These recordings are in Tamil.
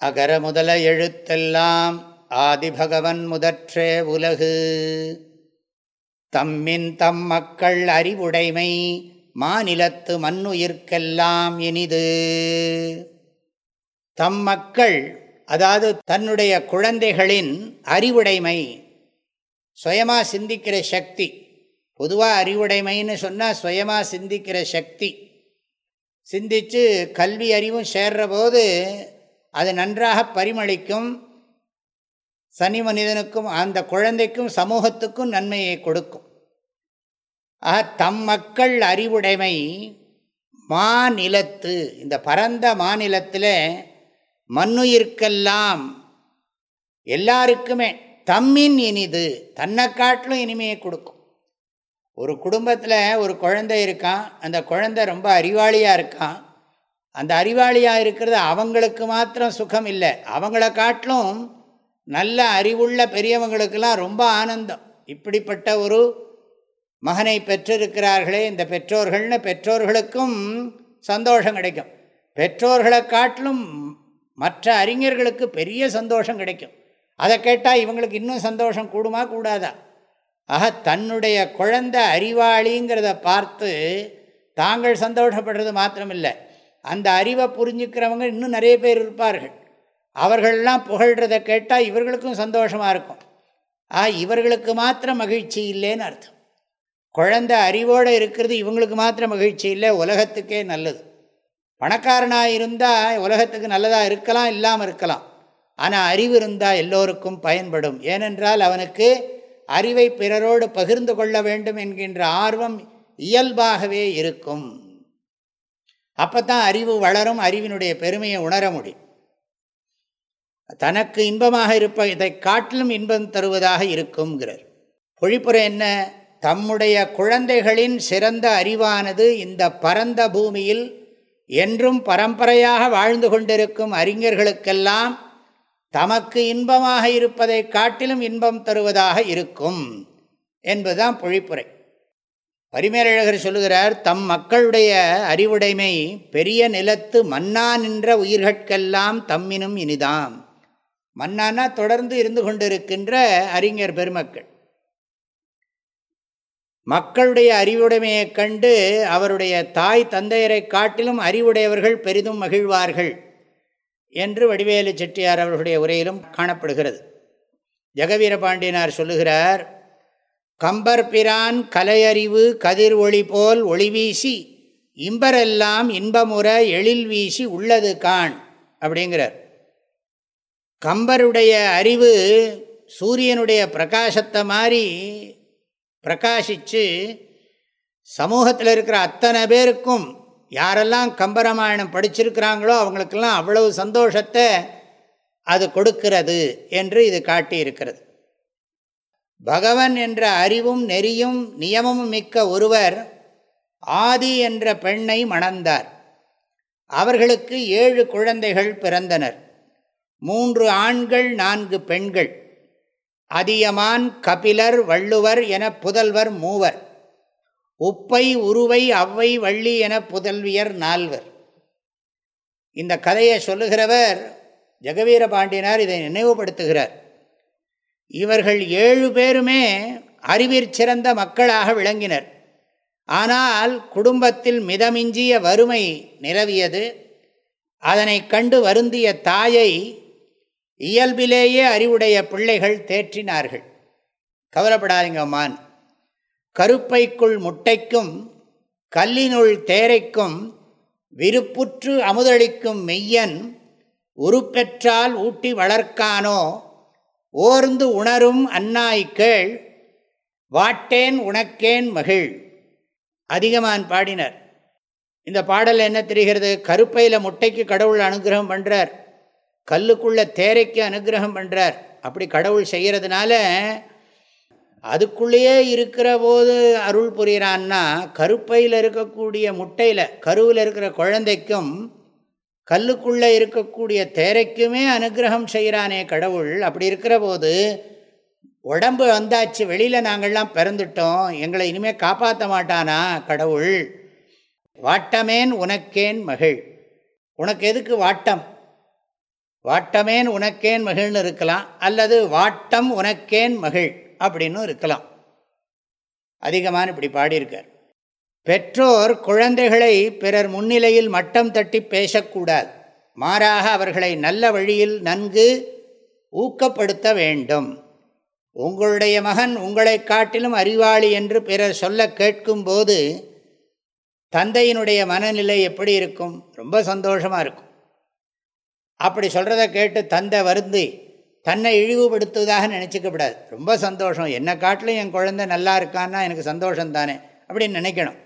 அகர முதல எழுத்தெல்லாம் ஆதிபகவன் முதற்றே உலகு. தம்மின் தம் மக்கள் அறிவுடைமை மாநிலத்து மண்ணுயிர்க்கெல்லாம் இனிது. தம் மக்கள் அதாவது தன்னுடைய குழந்தைகளின் அறிவுடைமை சுயமாக சிந்திக்கிற சக்தி பொதுவாக அறிவுடைமைன்னு சொன்னால் சுயமாக சிந்திக்கிற சக்தி. சிந்தித்து கல்வி அறிவும் சேர்ற போது அது நன்றாக பரிமளிக்கும். சனி மனிதனுக்கும் அந்த குழந்தைக்கும் சமூகத்துக்கும் நன்மையை கொடுக்கும். ஆக தம் மக்கள் அறிவுடைமை மாநிலத்து இந்த பரந்த மாநிலத்தில் மண்ணுயிர்க்கெல்லாம் எல்லாருக்குமே தம்மின் இனிது தன்னை காட்டிலும் இனிமையை கொடுக்கும். ஒரு குடும்பத்தில் ஒரு குழந்தை இருக்கான் அந்த குழந்தை ரொம்ப அறிவாளியாக இருக்கான். அந்த அறிவாளியாக இருக்கிறது அவங்களுக்கு மாத்திரம் சுகம் இல்லை. அவங்கள காட்டிலும் நல்ல அறிவுள்ள பெரியவங்களுக்கெல்லாம் ரொம்ப ஆனந்தம். இப்படிப்பட்ட ஒரு மகனை பெற்றிருக்கிறார்களே இந்த பெற்றோர்கள்னு பெற்றோர்களுக்கும் சந்தோஷம் கிடைக்கும். பெற்றோர்களை காட்டிலும் மற்ற அறிஞர்களுக்கு பெரிய சந்தோஷம் கிடைக்கும். அதை கேட்டால் இவங்களுக்கு இன்னும் சந்தோஷம் கூடுமா கூடாதா? ஆக தன்னுடைய குழந்தை அறிவாளிங்கிறத பார்த்து தாங்கள் சந்தோஷப்படுறது மாத்திரமில்லை. அந்த அறிவை புரிஞ்சுக்கிறவங்க இன்னும் நிறைய பேர் இருப்பார்கள். அவர்களெல்லாம் புகழ்கிறத கேட்டால் இவர்களுக்கும் சந்தோஷமாக இருக்கும். ஆ இவர்களுக்கு மாத்திரம் மகிழ்ச்சி இல்லைன்னு அர்த்தம். குழந்தை அறிவோடு இருக்கிறது இவங்களுக்கு மாத்திரம் மகிழ்ச்சி இல்லை உலகத்துக்கே நல்லது. பணக்காரனாக இருந்தால் உலகத்துக்கு நல்லதாக இருக்கலாம் இல்லாமல் இருக்கலாம். ஆனால் அறிவு இருந்தால் எல்லோருக்கும் பயன்படும். ஏனென்றால் அவனுக்கு அறிவை பிறரோடு பகிர்ந்து கொள்ள வேண்டும் என்கின்ற ஆர்வம் இயல்பாகவே இருக்கும். அப்போ தான் அறிவு வளரும் அறிவினுடைய பெருமையை உணர முடியும். தனக்கு இன்பமாக இருப்ப இதை காட்டிலும் இன்பம் தருவதாக இருக்குங்கிறார் பொழிப்புறம் என்ன? தம்முடைய குழந்தைகளின் சிறந்த அறிவானது இந்த பரந்த பூமியில் என்றும் பரம்பரையாக வாழ்ந்து கொண்டிருக்கும் அறிஞர்களுக்கெல்லாம் தமக்கு இன்பமாக இருப்பதை காட்டிலும் இன்பம் தருவதாக இருக்கும் என்பதுதான் பொழிப்புரை. பரிமேலழகர் சொல்லுகிறார் தம் மக்களுடைய அறிவுடைமை பெரிய நிலத்து மன்னா நின்ற உயிர்கட்கெல்லாம் தம்மினும் இனிதாம். மன்னானா தொடர்ந்து இருந்து கொண்டிருக்கின்ற அறிஞர் பெருமக்கள். மக்களுடைய அறிவுடைமையைக் கண்டு அவருடைய தாய் தந்தையரை காட்டிலும் அறிவுடையவர்கள் பெரிதும் மகிழ்வார்கள் என்று வடிவேலு செட்டியார் அவர்களுடைய உரையிலும் காணப்படுகிறது. ஜெகவீரபாண்டியனார் சொல்லுகிறார் கம்பர் பிரான் கலையறிவு கதிர் ஒளி போல் ஒளி வீசி இம்பரெல்லாம் இன்பமுற எழில் வீசி உள்ளது காண் அப்படிங்கிறார். கம்பருடைய அறிவு சூரியனுடைய பிரகாசத்தை மாதிரி பிரகாசித்து சமூகத்தில் இருக்கிற அத்தனை பேருக்கும் யாரெல்லாம் கம்பராமாயணம் படிச்சிருக்கிறாங்களோ அவங்களுக்கெல்லாம் அவ்வளவு சந்தோஷத்தை அது கொடுக்கிறது என்று இது காட்டியிருக்கிறது. பகவன் என்ற அறிவும் நெறியும் நியமமும் மிக்க ஒருவர் ஆதி என்ற பெண்ணை மணந்தார். அவர்களுக்கு ஏழு குழந்தைகள் பிறந்தனர். மூன்று ஆண்கள் நான்கு பெண்கள். அதியமான் கபிலர் வள்ளுவர் என புதல்வர் மூவர். உப்பை உருவை அவ்வை வள்ளி என புதல்வியர் நால்வர். இந்த கதையை சொல்லுகிறவர் ஜெகவீர பாண்டியனார் இதை நினைவுபடுத்துகிறார். இவர்கள் ஏழு பேருமே அறிவிற் சிறந்த மக்களாக விளங்கினர். ஆனால் குடும்பத்தில் மிதமிஞ்சிய வறுமை நிலவியது. அதனை கண்டு வருந்திய தாயை இயல்பிலேயே அறிவுடைய பிள்ளைகள் தேற்றினார்கள். கவலைப்படாதீங்கம்மான் கருப்பைக்குள் முட்டைக்கும் கல்லினுள் தேரைக்கும் விருப்புற்று அமுதளிக்கும் மெய்யன் உருப்பெற்றால் ஊட்டி வளர்க்கானோ ஓர்ந்து உணரும் அன்னாய்கேள் வாட்டேன் உனக்கேன் மகிழ். அதிகமான் பாடினர். இந்த பாடல் என்ன தெரிகிறது? கருப்பையில் முட்டைக்கு கடவுள் அனுகிரகம் பண்ணுறார் கல்லுக்குள்ள தேரைக்கு அனுகிரகம் பண்ணுறார் அப்படி கடவுள் செய்கிறதுனால அதுக்குள்ளேயே இருக்கிற போது அருள் புரிகிறான்னா கருப்பையில் இருக்கக்கூடிய முட்டையில் கருவில் இருக்கிற குழந்தைக்கும் கல்லுக்குள்ளே இருக்கக்கூடிய தேரைக்குமே அனுகிரகம் செய்கிறானே கடவுள். அப்படி இருக்கிற போது உடம்பு வந்தாச்சு வெளியில் நாங்கள்லாம் பிறந்துட்டோம் எங்களை இனிமேல் காப்பாற்ற மாட்டானா கடவுள்? வாட்டமேன் உனக்கேன் மகிழ். உனக்கு எதுக்கு வாட்டம்? வாட்டமேன் உனக்கேன் மகிழ்னு இருக்கலாம் அல்லது வாட்டம் உனக்கேன் மகிழ் அப்படின்னு இருக்கலாம். அதிகமான இப்படி பாடியிருக்கார். பெற்றோர் குழந்தைகளை பிறர் முன்னிலையில் மட்டம் தட்டி பேசக்கூடாது. மாறாக அவர்களை நல்ல வழியில் நன்கு ஊக்கப்படுத்த வேண்டும். உங்களுடைய மகன் உங்களை காட்டிலும் அறிவாளி என்று பிறர் சொல்ல கேட்கும்போது தந்தையினுடைய மனநிலை எப்படி இருக்கும்? ரொம்ப சந்தோஷமாக இருக்கும். அப்படி சொல்கிறத கேட்டு தந்தை வருந்தி தன்னை இழிவுபடுத்துவதாக நினச்சிக்கப்படாது ரொம்ப சந்தோஷம். என்னை காட்டிலும் என் குழந்தை நல்லா இருக்கான்னா எனக்கு சந்தோஷம் தானே அப்படின்னு நினைக்கணும்.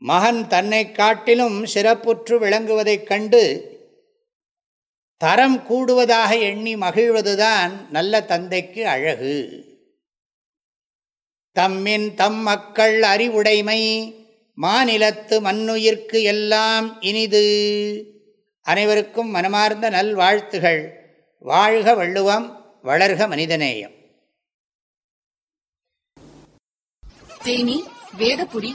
மகன் தன்னை காட்டிலும் சிறப்புற்று விளங்குவதைக் கண்டு தரம் கூடுவதாக எண்ணி மகிழ்வதுதான் நல்ல தந்தைக்கு அழகு. தம்மின் தம் மக்கள் அறிவுடைமை மாநிலத்து மண்ணுயிர்க்கு எல்லாம் இனிது. அனைவருக்கும் மனமார்ந்த நல்வாழ்த்துகள். வாழ்க வள்ளுவம் வளர்க மனிதநேயம். தேனி வேதபுரி